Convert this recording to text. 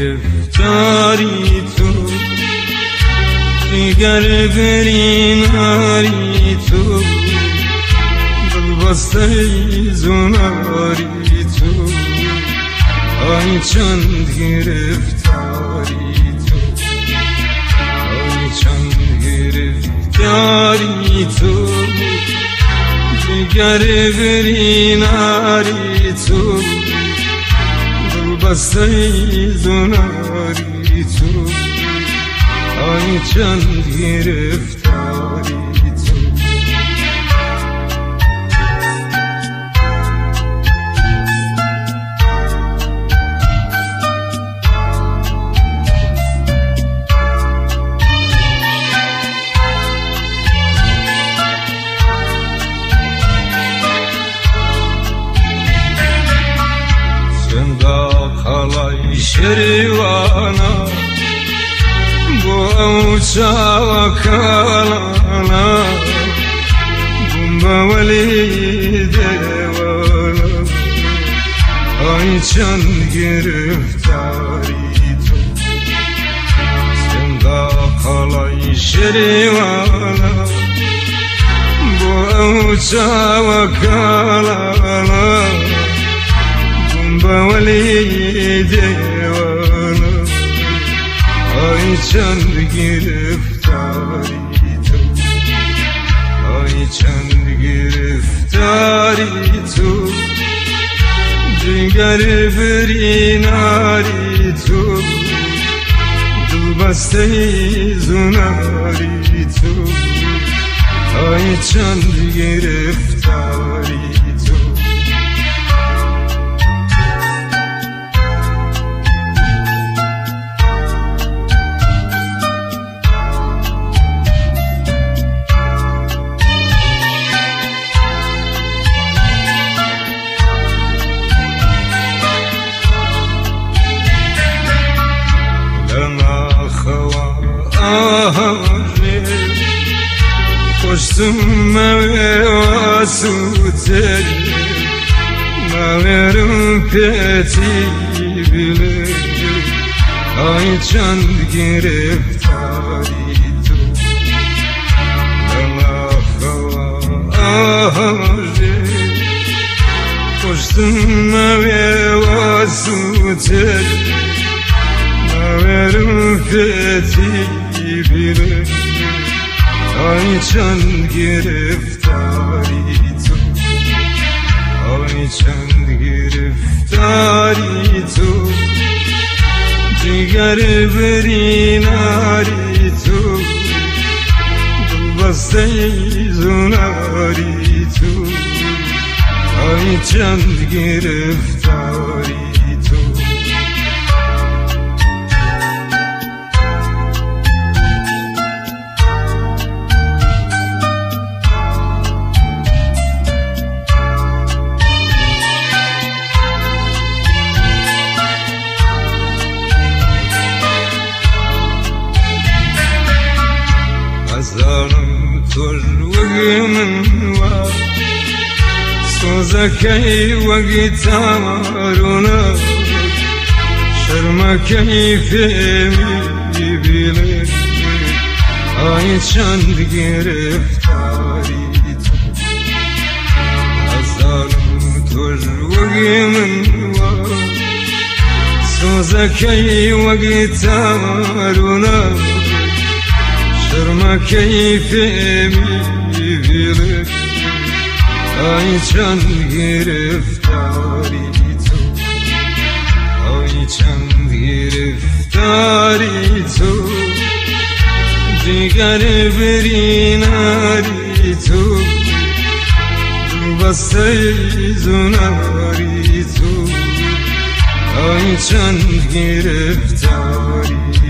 ناری تو دیگر بری ناری تو دل بسته زناری تو آی چند گرفتاری تو آی چند گرفتاری تو دیگر بری ناری تو بسیدوناری تو. ای چند گرفتاری. kervana Bu avuca kalana Bumba vali devana. Ay can giriftarı Senda kalay şerivana Bu avuca kalana Bumba vali devana. آی چند گرفتاری تو آی چند گرفتاری تو دیگر بری ناری تو دل بسته زناری تو آی چند گرفتاری ani Koştum mevası ter Meverim peti bilir Ay can gireftari Koştum mevası ter Meverim peti bilir bile Ay çand gireftari tu Ay çand gireftari tu Ciger beri nari tu Dil baste zunari tu Ay çand gireftari tu Sozakay vagitaruna Şerma keyfimi bilir Ay çand gireftari Azanım tur vagımın var. Sozakay vagitaruna Şırma keyfimi bilir Ay çan gireftari tu. Ay çan gireftari tu. Digar beri nari tu. Baste zunari tu. Ay çan gireftari